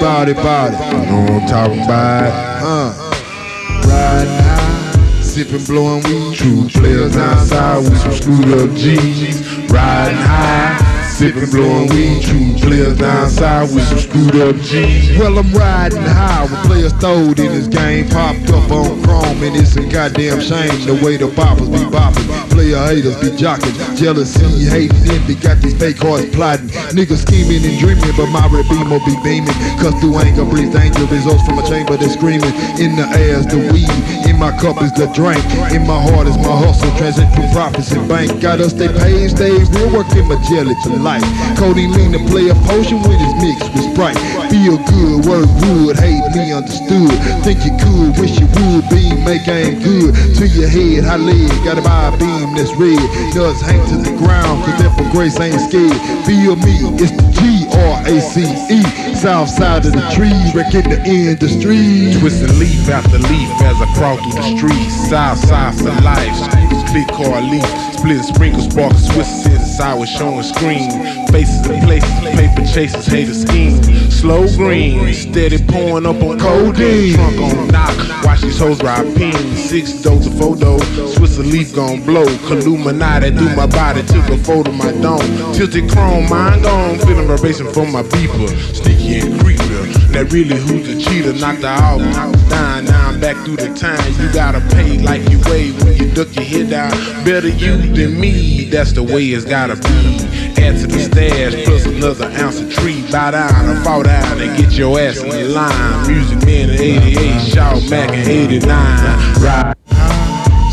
body, body. You know what I'm talking about? Uh, riding high, sipping, blowing weed. True players outside with some screwed up G's. Riding high. Sippin' blowin' weed, true players south with some screwed up G's. Well, I'm riding high with players throwed in this game, popped up on chrome, and it's a goddamn shame the way the boppers be bopping. Haters be jocking, jealousy, hating, envy, got these fake hearts plotting. Niggas scheming and dreaming, but my red beam will be beaming. Cause through anger breathe danger, results from a chamber that's screaming. In the air's the weed, in my cup is the drink, in my heart is my hustle, transit through profits and bank. Gotta stay paid, stay real, working my jelly to life. Cody lean to play a potion when it's mixed with Sprite. Feel good, work good, hate me understood. Think you could, wish you would be, make aim good. To your head, leg, gotta buy a beam that's red. Nuts hang to the ground, cause that for grace ain't scared. Feel me, it's the G-R-A-C-E. South side of the tree, wrecking the industry. Twisting leaf after leaf as I crawl through the streets. South side for life, click car leaf. Split sprinkles, spark Swiss inside was showing screen. Faces and places, paper chasers, hater scheme. Slow green, steady pouring up on codeine. Trunk on knock, watch these hoes ride pin. Six dose of photo, Swiss leaf gon' blow. Illuminati do my body, took a photo my dome. Tilted chrome, mind gone, feeling vibration from my beeper. Sneaky and creepy. That really who's the cheater, knocked her out, down. Now I'm back through the time. You gotta pay like you weigh when you duck your head down. Better you than me, that's the way it's gotta be. Add to the stash, plus another ounce of tree. Bow down or fall down and get your ass in the line. Music man in 88, shout Mac in 89. Ride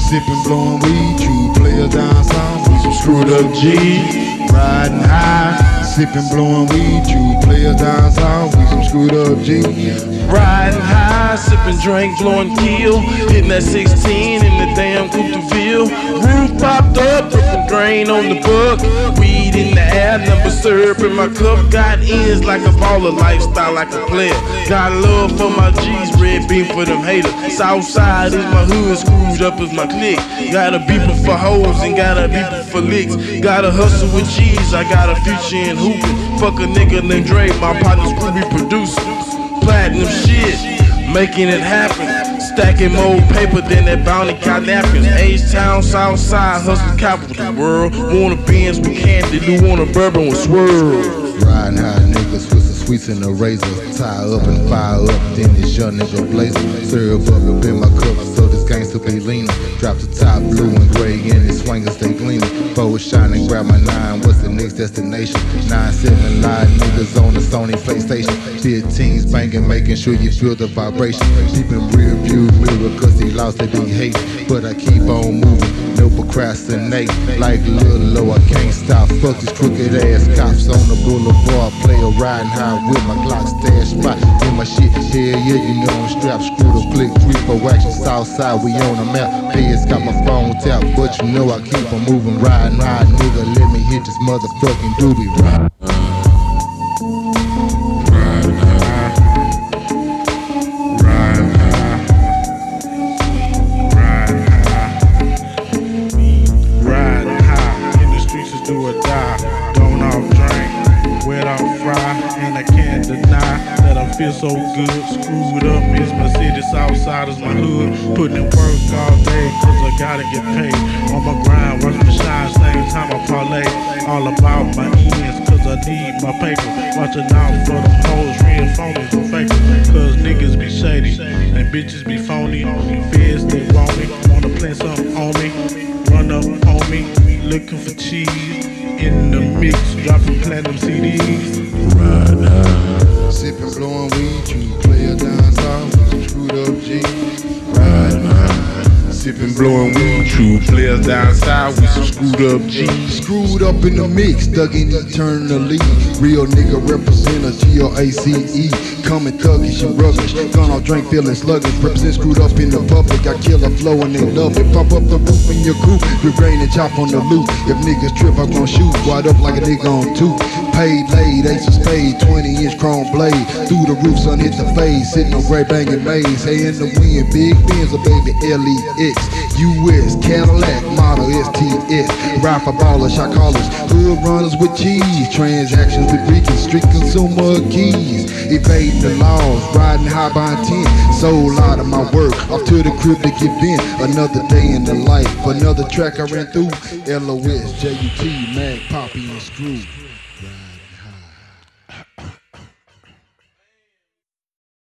Sipping, blowing weed, true players down south with some screwed up G's. Riding high, sipping, blowing weed, true players down south with some screwed up G's. Riding drink, blowing kill. Hitting that 16 in the damn Coupe de Ville. Roof popped up, dripping drain on the book. Weed in the air, number syrup in my cup. Got ends like a baller, lifestyle like a player. Got love for my G's, red beam for them haters. Southside is my hood, screwed up is my clique. Got a beeper for hoes and got a beeper for licks. Got a hustle with G's, I got a future in hooping. Fuck a nigga named Dre, my partner's Scooby producer platinum shit, making it happen. Stacking more paper than that bounty got napkins. H Town, South Side, hustle capital of the world. Want a Benz with candy, do want a bourbon with swirl. The sweets and the razor. Tie up and fire up, then this young nigga blazer. Syrup up up in my cup, so this gangster be leaning. Drop the top blue and gray, and his swingers they gleaming. Forward shining, grab my nine, what's the next destination? Nine seven live niggas on the Sony PlayStation. 15s banging, making sure you feel the vibration. Keeping rear view cause he lost they be hate. But I keep on moving, no procrastinate. Like Lil Low, I can't stop. Fuck these crooked ass cops on the boulevard. Player riding high with my Glock stash spot. In my shit, hell yeah, you know I'm strapped. Screw the click, three for action. South side, we on the map. Feds got my phone tapped, but you know I keep on moving. Riding, riding, nigga, let me hit this motherfucking doobie ride. Can't deny that I feel so good. Screwed up is my city. Southside is my hood. Putting in work all day. Cause I gotta get paid. On my grind. Watch me shine. Same time I parlay. All about my ends. Cause I need my paper. Watching out for them hoes. Real phonies and fakers. Cause niggas be shady. And bitches be phony. Feds they want me. Wanna plant something on me. Run up on me. Looking for cheese. In the mix. Dropping platinum CDs. Blowing weed, true player down south with some screwed up G's. Riding high. Sipping, blowing weed, True players down south with some screwed up G's. Screwed up in the mix, dug in eternally. Real nigga represent a G-O-A-C-E. Coming thuggish and rubbish. Gone all drink feeling sluggish. Represent screwed up in the public. I kill a flow and they love it. Pop up the roof in your coupe. With brain and chop on the loop. If niggas trip, I'm gon' shoot. Wide up like a nigga on two. Paid ace of spade, 20 inch chrome blade. Through the roof, sun hit the face, sitting on gray banging maze. Hey, in the wind, big Benz, a baby LEX. US, Cadillac, model STS. Rifle ballers, shot callers, hood runners with cheese. Transactions with Ricans, street consumer keys. Evading the laws, riding high by intent. Sold out of my work, off to the crib to get bent. Another day in the life, another track I ran through. LOS, JUT, Mag, Poppy, and Screw.